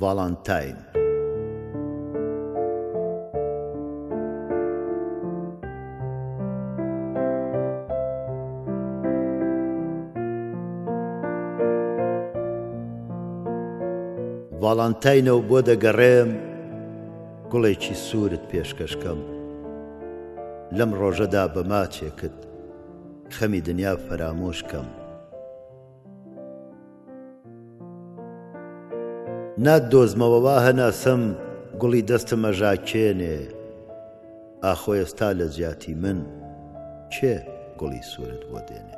ڤالانتاین ڤالانتاینەوە بۆ دەگەڕێم گوڵێکی سوورت پێشکەشکەم لەم ڕۆژەدا بە ماچێکت خەمی دنیا فەرامۆشکەم نادۆزمەوەوا هەناسەم گوڵی دەستمە ژاکێنێ ئاخۆ ئێستا لە زیاتی من کێ گوڵی سوورت بۆ دێنێ